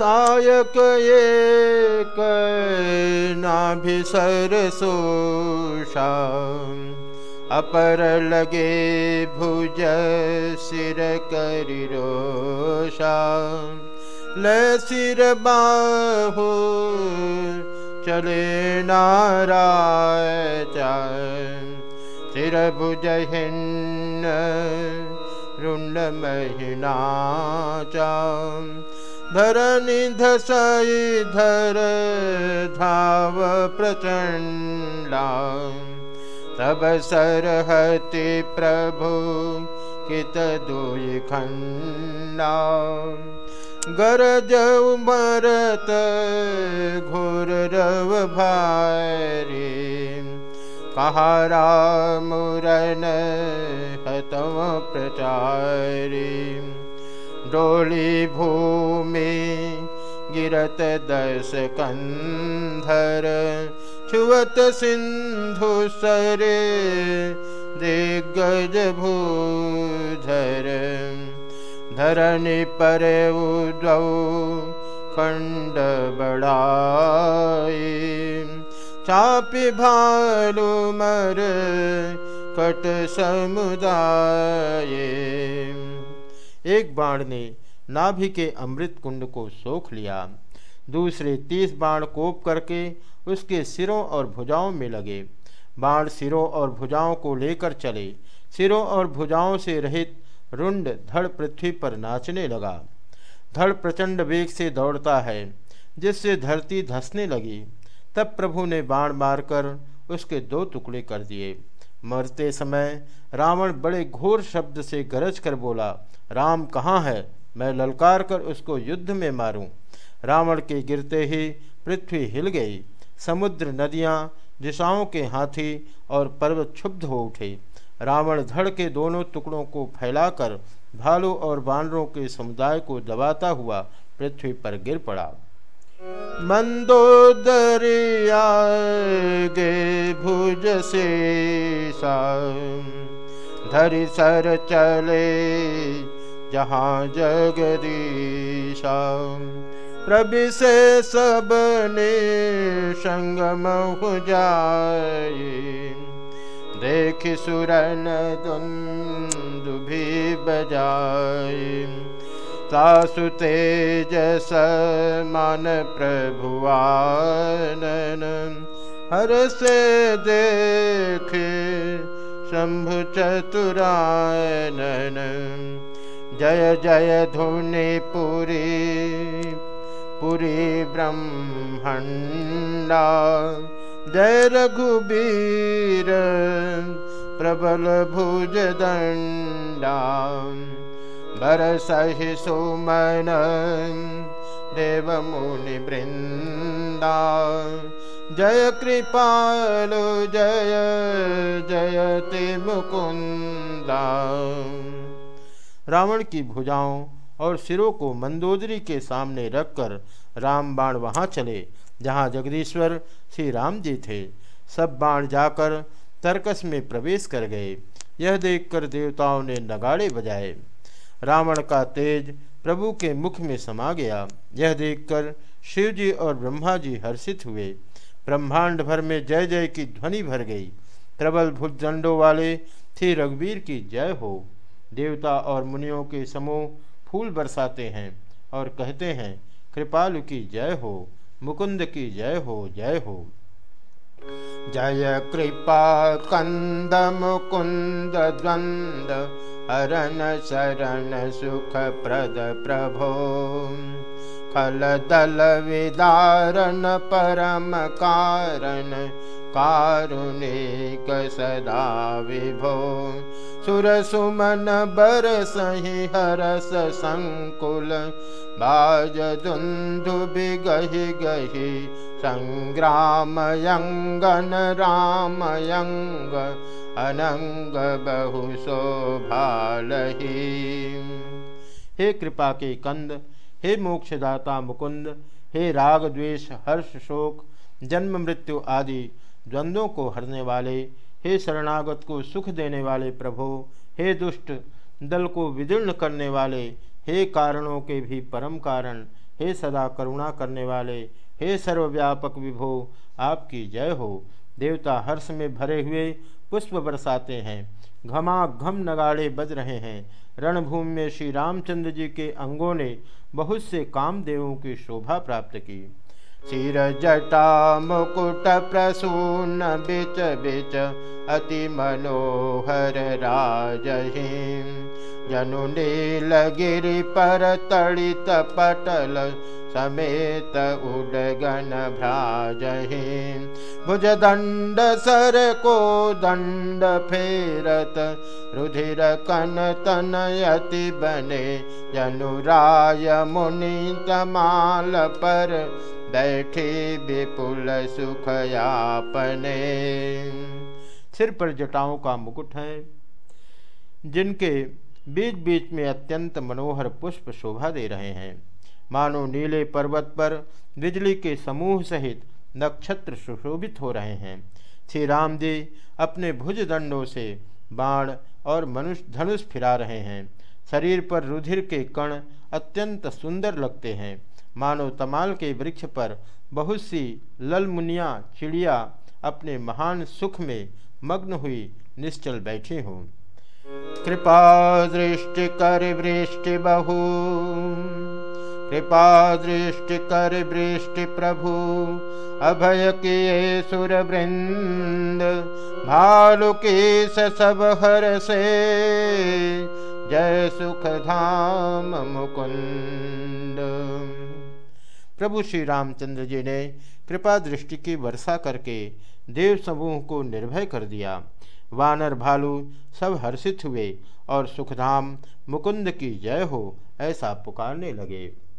सायक एक नाभिसर सोषा अपर लगे भुज सिर करिरोषा ल सिर बाहु चले नाराय सिर भुज हिन्न धर निधसई धर धाव प्रचण्डा तब सरहति प्रभु कित दुई खण्डा गरज मरत घोर रव भारी कहारा मुरन हतम प्रचारी डोली भूमि गिरत दस कंधर छुअत सिंधु सरे दिग्गज भूधर धरणी पर उदौ खंड बड़ाई चापी भालू मर कट समुदाय एक बाण ने नाभि के अमृत कुंड को सोख लिया। दूसरे तीस बाण कोप करके उसके सिरों और भुजाओं में लगे। बाण सिरों और भुजाओं को लेकर चले। सिरों और भुजाओं से रहित रुंड धड़ पृथ्वी पर नाचने लगा। धड़ प्रचंड वेग से दौड़ता है, जिससे धरती धसने लगी। तब प्रभु ने बाण मारकर उसके दो टुकड़े कर दिए। मरते समय रावण बड़े घोर शब्द से गरज कर बोला, राम कहाँ है? मैं ललकार कर उसको युद्ध में मारूं। रावण के गिरते ही पृथ्वी हिल गई। समुद्र, नदियाँ, दिशाओं के हाथी और पर्वत क्षुब्ध हो उठे। रावण धड़ के दोनों टुकड़ों को फैलाकर भालू और बानरों के समुदाय को दबाता हुआ पृथ्वी पर गिर पड़ा। मंदोदरिया भुज से धरि सर चले जहाँ जगदीशा। प्रभि से सबने संगम हो जाए। देख सुरन दुंदुभी बजाए। सा सुतेज समान प्रभुवान हरसे देख शम्भु चतुरान जय जय धुनि पुरी पुरी ब्रह्मण्डा। जय रघुबीर प्रबल भुजदण्डा। बरसहि सुमन देव मुनि वृंदा जय कृपाल, जय जयति मुकुंदा रावण की भुजाओं और सिरों को मंदोदरी के सामने रखकर राम बाण वहाँ चले, जहाँ जगदीश्वर श्री राम जी थे। सब बाण जाकर तर्कस में प्रवेश कर गए। यह देखकर देवताओं ने नगाड़े बजाए। रावण का तेज प्रभु के मुख में समा गया। यह देखकर शिव जी और ब्रह्मा जी हर्षित हुए। ब्रह्मांड भर में जय जय की ध्वनि भर गई। प्रबल भुजदंडों वाले थे रघुवीर की जय हो। देवता और मुनियों के समूह फूल बरसाते हैं और कहते हैं, कृपालु की जय हो, मुकुंद की जय हो जय हो। जय कृपा कन्द मुकुन्द द्वन्द्व हरण शरण सुखप्रद प्रभो। खल परम कारण कारुणिक सदा विभो। सुरसुमन भर सहि हरस संकुल भाजद्वन्द्वि गहि गहि संग्रामयंगन रामयंग अनंग बहु शोभालही हे कृपा के कंद हे मोक्षदाता मुकुंद हे राग द्वेष हर्ष शोक, जन्म मृत्यु आदि द्वंद्वों को हरने वाले, हे शरणागत को सुख देने वाले प्रभो, हे दुष्ट दल को विदीर्ण करने वाले, हे कारणों के भी परम कारण, हे सदा करुणा करने वाले हे सर्वव्यापक विभो, आपकी जय हो। देवता हर्ष में भरे हुए पुष्प बरसाते हैं। घमा घम नगाड़े बज रहे हैं। रणभूमि में श्री रामचंद्र जी के अंगों ने बहुत से कामदेवों की शोभा प्राप्त की। सिर जटा मुकुट प्रसून बिच बिच अति मनोहर राजहीम। जनु नील गिरि पर तड़ित पटल समेत उडगन भ्राजहीम भुज दंड सर को दंड फेरत, रुधिर कन तनयति बने। जनुराय मुनि तमाल पर बैठे विपुल सुख यापने। सिर पर जटाओं का मुकुट है, जिनके बीच बीच में अत्यंत मनोहर पुष्प शोभा दे रहे हैं। मानो नीले पर्वत पर बिजली के समूह सहित नक्षत्र सुशोभित हो रहे हैं। श्री राम जी अपने भुज दंडों से बाण और मनुष्य धनुष फिरा रहे हैं। शरीर पर रुधिर के कण अत्यंत सुंदर लगते हैं। मानो तमाल के वृक्ष पर बहुत सी ललमुनिया चिड़िया अपने महान सुख में मग्न हुई निश्चल बैठी हूँ। कृपा दृष्टि कर वृष्टि बहु कृपा दृष्टि कर वृष्टि प्रभु अभय किए सुर वृंद भालु के सब हर से जय सुख धाम मुकुंद प्रभु श्री रामचंद्र जी ने कृपा दृष्टि की वर्षा करके देव समूह को निर्भय कर दिया। वानर भालू सब हर्षित हुए और सुखधाम मुकुंद की जय हो ऐसा पुकारने लगे।